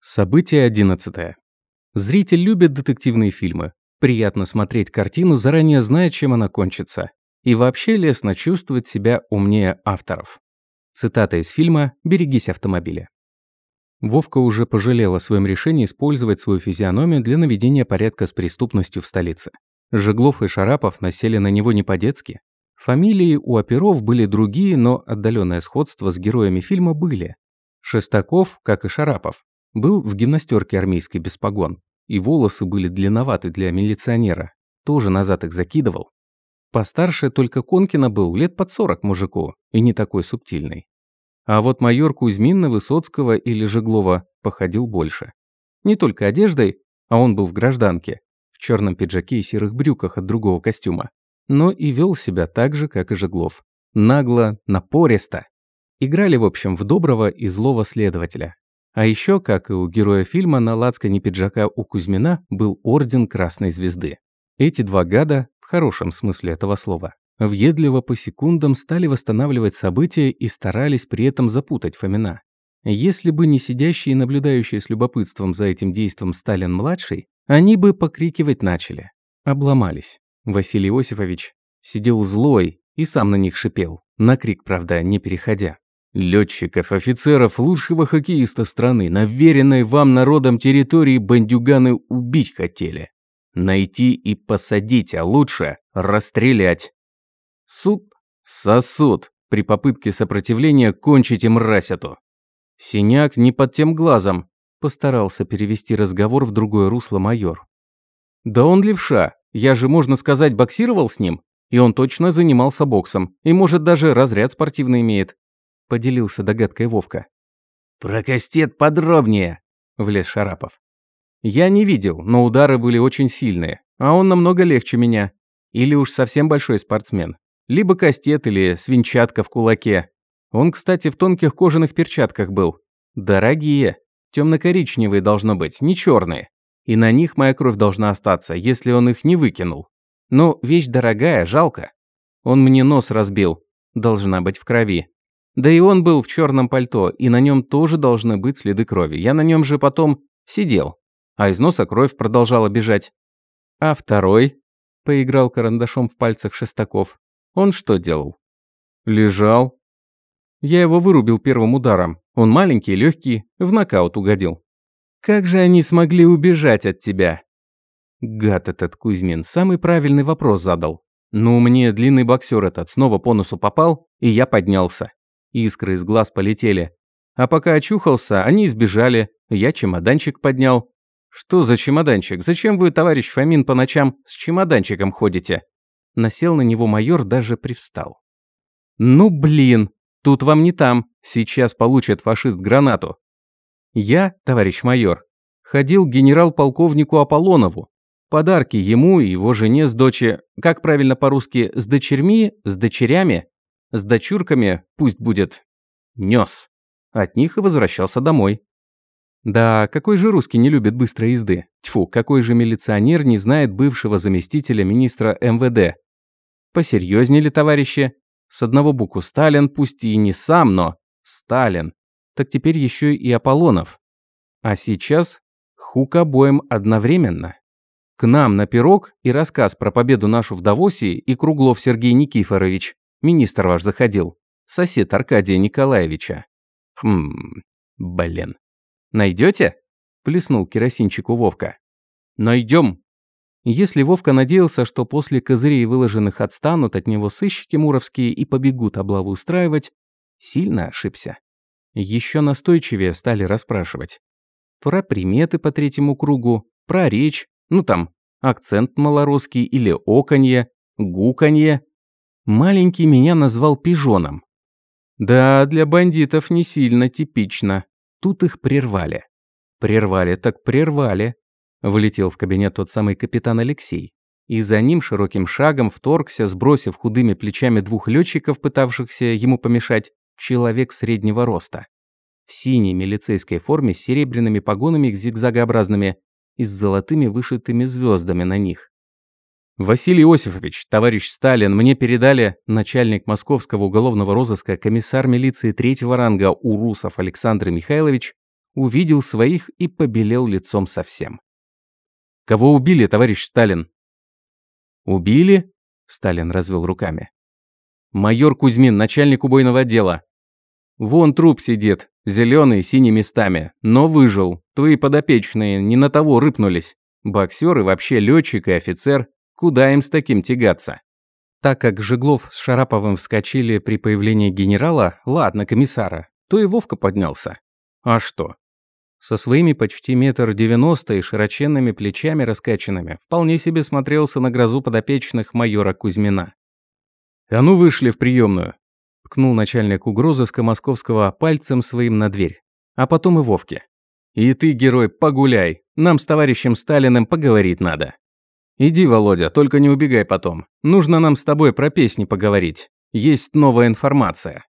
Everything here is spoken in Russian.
Событие 11. Зритель любит детективные фильмы. Приятно смотреть картину, заранее зная, чем она кончится. И вообще лестно чувствовать себя умнее авторов. Цитата из фильма «Берегись автомобиля». Вовка уже пожалел о своем решении использовать свою физиономию для наведения порядка с преступностью в столице. Жеглов и Шарапов насели на него не по-детски. Фамилии у оперов были другие, но отдаленное сходство с героями фильма были. Шестаков, как и Шарапов, был в гимнастерке армейской без погон, и волосы были длинноваты для милиционера. Тоже назад их закидывал. Постарше только Конкина был лет под сорок мужику, и не такой субтильный. А вот майор Кузьмин на Высоцкого или Жеглова походил больше. Не только одеждой, а он был в гражданке, в черном пиджаке и серых брюках от другого костюма, но и вел себя так же, как и Жеглов. Нагло, напористо. Играли, в общем, в доброго и злого следователя, а еще, как и у героя фильма, на лацкане пиджака у Кузьмина был орден Красной Звезды. Эти два гада, в хорошем смысле этого слова, въедливо по секундам стали восстанавливать события и старались при этом запутать Фомина. Если бы не сидящий и наблюдающий с любопытством за этим действом Сталин-младший, они бы покрикивать начали. Обломались. Василий Иосифович сидел злой и сам на них шипел, на крик, правда, не переходя. Летчиков, офицеров, лучшего хоккеиста страны, на веренной вам народом территории бандюганы убить хотели. Найти и посадить, а лучше расстрелять. Суд сосуд. При попытке сопротивления кончите мразь эту. Синяк не под тем глазом. Постарался перевести разговор в другое русло майор. Да он левша. Я же, можно сказать, боксировал с ним. И он точно занимался боксом. И, может, даже разряд спортивный имеет поделился догадкой Вовка. «Про кастет подробнее», – влез Шарапов. «Я не видел, но удары были очень сильные, а он намного легче меня. Или уж совсем большой спортсмен. Либо кастет, или свинчатка в кулаке. Он, кстати, в тонких кожаных перчатках был. Дорогие. Темно-коричневые должно быть, не черные. И на них моя кровь должна остаться, если он их не выкинул. Но вещь дорогая, жалко. Он мне нос разбил. Должна быть в крови. Да и он был в черном пальто, и на нем тоже должны быть следы крови. Я на нем же потом сидел, а из носа кровь продолжала бежать. А второй, поиграл карандашом в пальцах Шестаков. Он что делал? Лежал. Я его вырубил первым ударом. Он маленький, легкий, в нокаут угодил. Как же они смогли убежать от тебя? Гад этот Кузьмин самый правильный вопрос задал. Ну, мне длинный боксер этот снова по носу попал, и я поднялся. Искры из глаз полетели. А пока очухался, они избежали. Я чемоданчик поднял. Что за чемоданчик? Зачем вы, товарищ Фомин, по ночам с чемоданчиком ходите? Насел на него майор, даже привстал. Ну блин, тут вам не там. Сейчас получит фашист гранату. Я, товарищ майор, ходил к генерал-полковнику Аполлонову. Подарки ему и его жене с дочи, как правильно по-русски, с дочерьми, с дочерями, с дочурками пусть будет нес. От них и возвращался домой. Да, какой же русский не любит быстрой езды? Тьфу, какой же милиционер не знает бывшего заместителя министра МВД? Посерьезнее ли, товарищи? С одного букву Сталин, пусть и не сам, но Сталин. Так теперь еще и Аполлонов. А сейчас хук обоим одновременно. К нам на пирог и рассказ про победу нашу в Давосе и Круглов Сергей Никифорович. Министр ваш заходил. Сосед Аркадия Николаевича. Хм, блин. Найдете? Плеснул керосинчику Вовка. Найдем. Если Вовка надеялся, что после козырей выложенных отстанут от него сыщики муровские и побегут облаву устраивать, сильно ошибся. Еще настойчивее стали расспрашивать. Про приметы по третьему кругу, про речь, ну там, акцент малорусский или оконье, гуканье, Маленький меня назвал пижоном. Да, для бандитов не сильно типично. Тут их прервали. Прервали так прервали. Влетел в кабинет тот самый капитан Алексей. И за ним широким шагом вторгся, сбросив худыми плечами двух летчиков, пытавшихся ему помешать, человек среднего роста. В синей милицейской форме с серебряными погонами зигзагообразными и с золотыми вышитыми звездами на них. Василий Иосифович, товарищ Сталин, мне передали начальник московского уголовного розыска, комиссар милиции третьего ранга Урусов Александр Михайлович, увидел своих и побелел лицом совсем. «Кого убили, товарищ Сталин?» «Убили?» – Сталин развел руками. «Майор Кузьмин, начальник убойного отдела. Вон труп сидит, зеленый, синий местами, но выжил. Твои подопечные не на того рыпнулись. Боксер и вообще летчик и офицер. Куда им с таким тягаться?» Так как Жеглов с Шараповым вскочили при появлении генерала, ладно, комиссара, то и Вовка поднялся. А что? Со своими почти метр девяносто и широченными плечами раскачанными вполне себе смотрелся на грозу подопечных майора Кузьмина. «А ну вышли в приемную!» Ткнул начальник угрозыска московского пальцем своим на дверь. А потом и Вовке. «И ты, герой, погуляй. Нам с товарищем Сталиным поговорить надо». «Иди, Володя, только не убегай потом. Нужно нам с тобой про песни поговорить. Есть новая информация».